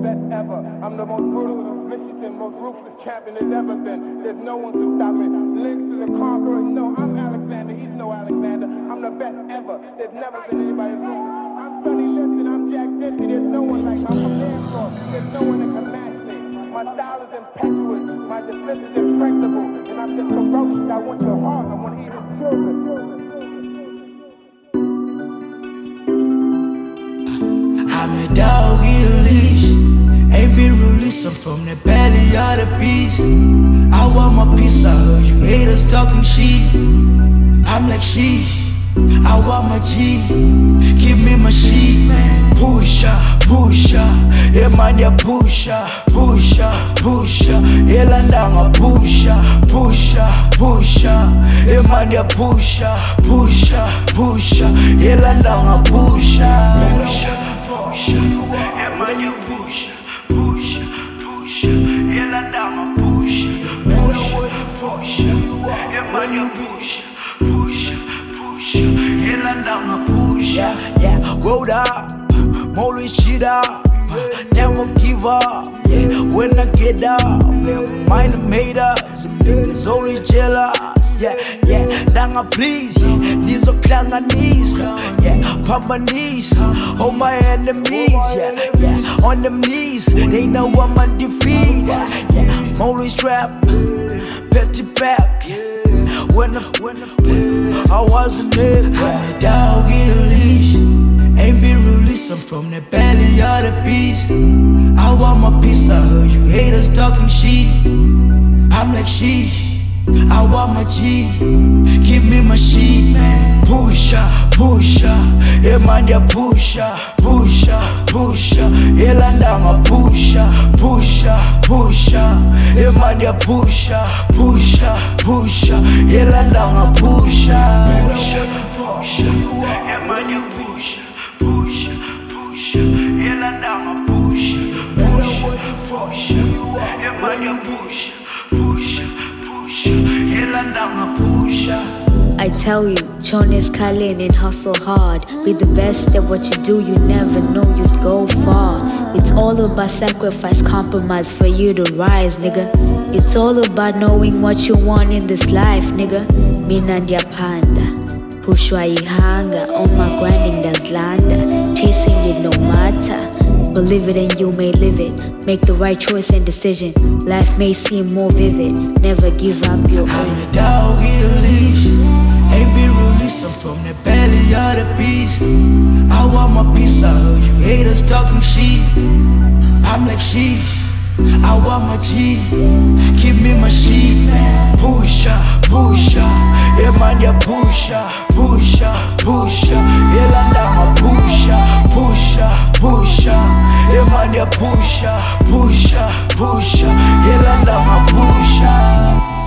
best ever. I'm the most brutal, and most ruthless champion there's ever been. There's no one to stop me. Links to the conqueror. No, I'm Alexander. He's no Alexander. I'm the best ever. There's never been anybody as ruthless. I'm Sonny Liston. I'm Jack Dempsey. There's no one like from Danforth. There's no one that can match me. My style is impetuous. My defense is impregnable. And I'm just ferocious. I want your heart. I want eat children. I'm a dog been I'm from the belly of the beast. I want my piece, I heard you haters talking shit. I'm like sheesh. I want my G, give me my sheet, man. Pusha, pusha, yeah man, yeah pusha, pusha, pusha, yeah landanga pusha, pusha, pusha, yeah man, yeah pusha, pusha, pusha, yeah landanga pusha. Push, who you are, yeah man, you pusha, pusha, pusha, yeah. Yeah, roll up, always cheat up. Never give up, yeah. When I get up, never mind the haters. Niggas always jealous, yeah, yeah. Nanga please, yeah. Nizokuhlanganisa, yeah. Phambanisa, all my enemies, yeah, yeah. On them knees, they know I'm undefeated, yeah. I'm always trapped, petty back, yeah. When I, when I, I was a nigga, a dog in a leash. Ain't been released, I'm from the belly of the beast. I want my piece, I heard you haters talking shit. I'm like sheesh. I want my G, give me my sheet, man. Pusha, pusha, yeah man, yeah pusha, pusha, pusha, yeah landanga pusha, pusha, pusha, yeah pusha, pusha, pusha, yeah landanga pusha. Matter where you from, who you are, man, you pusha, pusha, pusha, yeah landanga pusha. Matter where you from, who you are, man, you pusha, I tell you, Jonas Kalin and hustle hard. Be the best at what you do, you never know you'd go far. It's all about sacrifice, compromise for you to rise, nigga. It's all about knowing what you want in this life, nigga. Mina panda, pushwa ihanga, on my grinding does landa. Chasing it no matter. Believe it and you may live it. Make the right choice and decision. Life may seem more vivid. Never give up your own. dog a leash. Ain't been released, from the belly of the beast. I want my piece, I heard you haters talking shit. I'm like sheesh. I want my G, give me my sheet, man. Pusha, pusha, yeah man, yeah pusha, pusha, pusha, yeah landanga pusha, pusha, pusha, yeah man, yeah pusha, pusha, pusha, yeah landanga pusha.